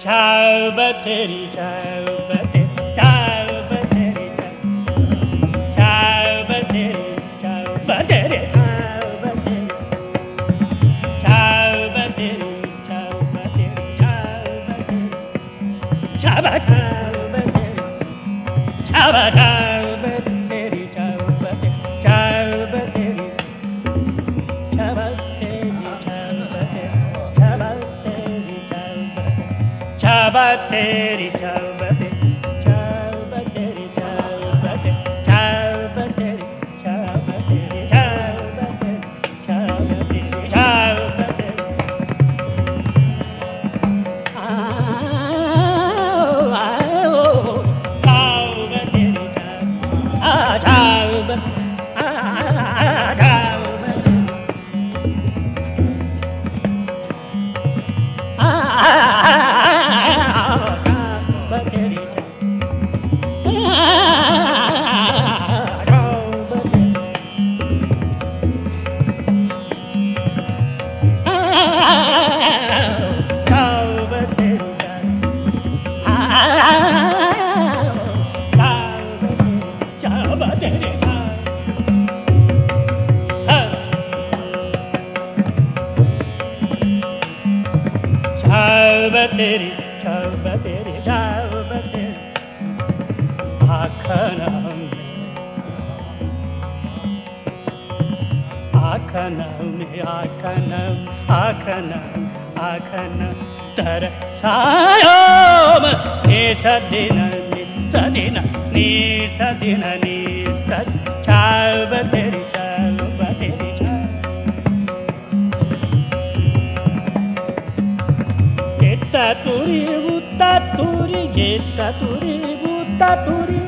Ciao batteri, ciao batteri, ciao batteri, ciao. Ciao batteri, ciao batteri, ciao batteri. Ciao batteri, ciao batteri, ciao batteri. Ciao ba- ciao छाबा तेरी छाबा तेरी छाबा तेरी छाबा तेरी छाबा तेरी छाबा तेरी छाबा तेरी छाबा तेरी छाबा तेरी छाबा तेरी छाबा छब तेरी छब तेरी छब तेरी। आखन आखन आखन आखन आखन तर सायोम निषदिन निषदिन निषदिन निषद ತತುರಿ ತತುರಿ ಗೆ ತತುರಿ ತತುರಿ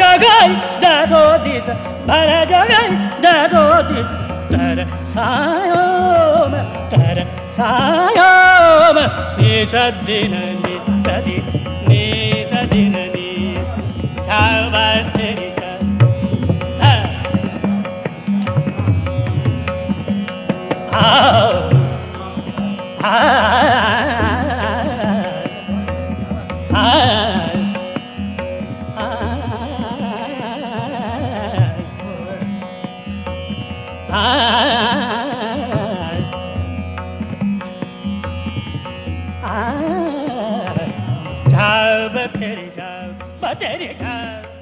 jagai da dit jagai da dit tara sayom tara sayom ni ni ni ni! Ah! Baterica, baterica.